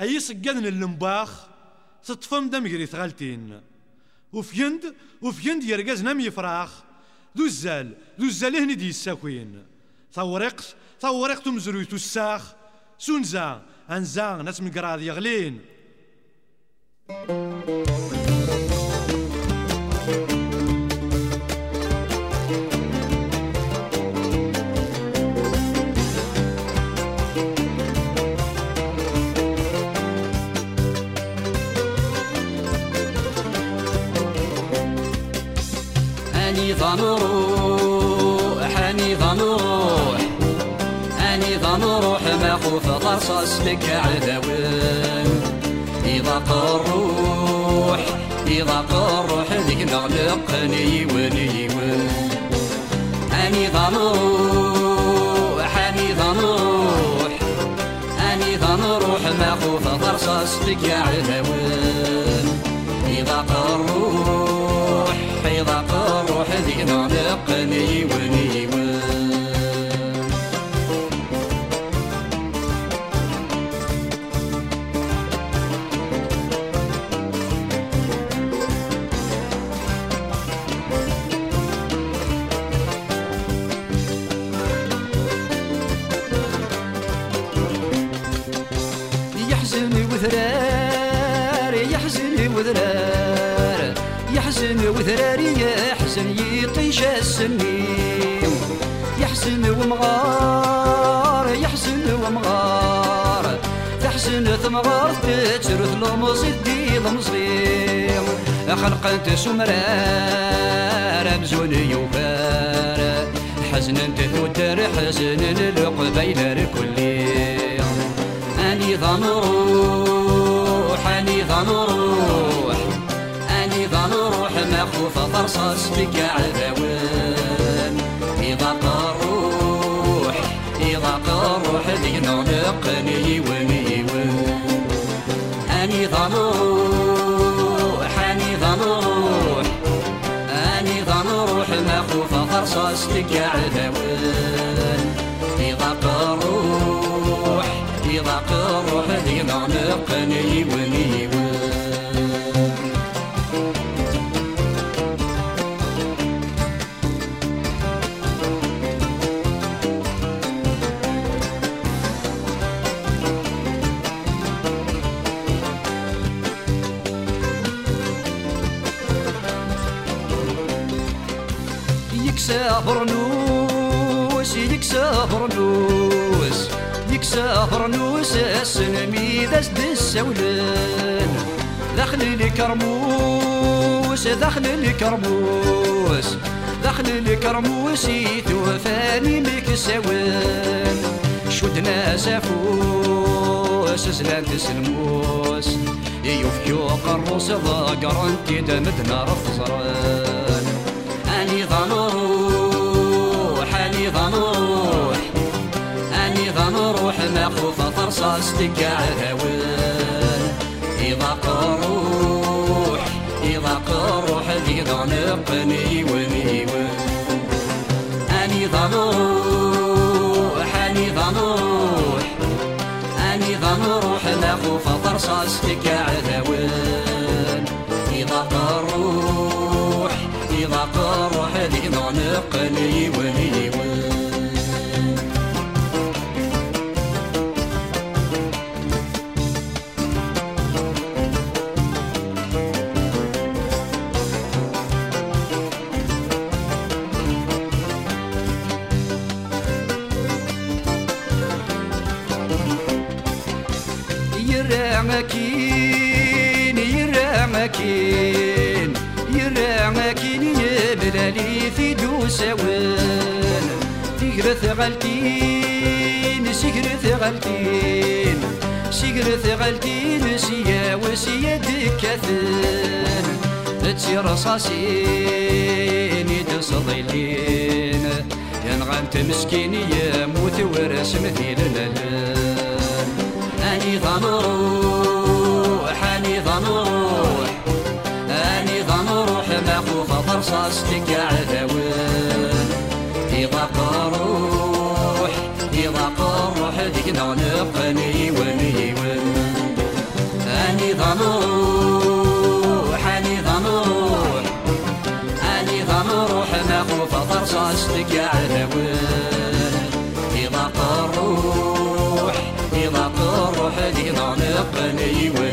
أي سجدن اللمباخ تطفم دم قريت غالتين. وفيند وفيند يرقز نم يفراخ. ذو الزال ذو الزال هني دي الساكوين. ثورقت ثورقت مزرويت الساخ. سونزا أنزا ناس من قراض يغلين. أني ظنروح أني ظنروح أني ظنروح ما خوف طرصص لك عذاون إذا قروح إذا قروح ذيك نغلقني وني. ون أني ظنروح أني ظنروح أني ظنروح ما خوف طرصص لك عذاون قروح ذيك نغلقني وني ون يحزن يطيش السنين يحزن ومغار يحزن ومغار. تحزن ثمغار تترث لمصيد دي لمصير خلقت سمرار مزون يوفار حزن تثودر حزن القبيل الكلي أني ظنروح مخوف فرصص بك عذاون إذا قروح إذا قروح ذي نغلقني وني أني ظنروح أني ظنروح أني ظنروح مخوف فرصص بك عذاون إذا قروح إذا قروح ذي نغلقني وني يكسى برنوس يكسى برنوس يكسى برنوس السنمي ذا سد السولان دخل الكرموس دخل الكرموس دخل الكرموس يتوفاني مكسوان شدنا سافوس زلان تسلموس. يوفيو قروس ضاقر انت دمدنا رفزران. مخوف فرصص لك عذاون إذا قروح إذا قروح ذي ضنقني وني أني ظنروح أني ظنروح أني ظنروح مخوف فرصص لك عذاون إذا قروح إذا قروح ذي ضنقني وني يرعمكين يرعمكين يرعمكين يبلالي في دوسوان تقرث غلتين سكرث غلتين سكرث غلتين سيا وسيا دكاثن تسي رصاصين يتصضيلين ينغنت مسكين يموت ورسم مثيل غمروح أني غمروح ماخو خطر صاصتك عذاوين. إذا قروح إذا قروح ذيك نغنقني وني ون أني غمروح أني غمروح أني ما ماخو خطر صاصتك عذاوين. إذا قروح إذا قروح ذيك نغنقني وني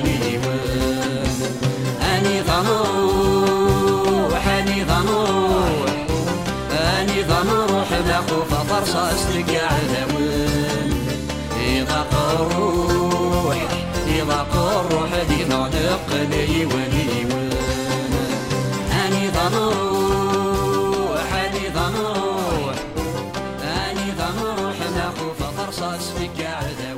قصدك على وين يضاق الروح يضاق الروح دي نعلق لي ولي وين أني ضنوح أني ضنوح أني ضنوح ناخو فقرصاص فيك على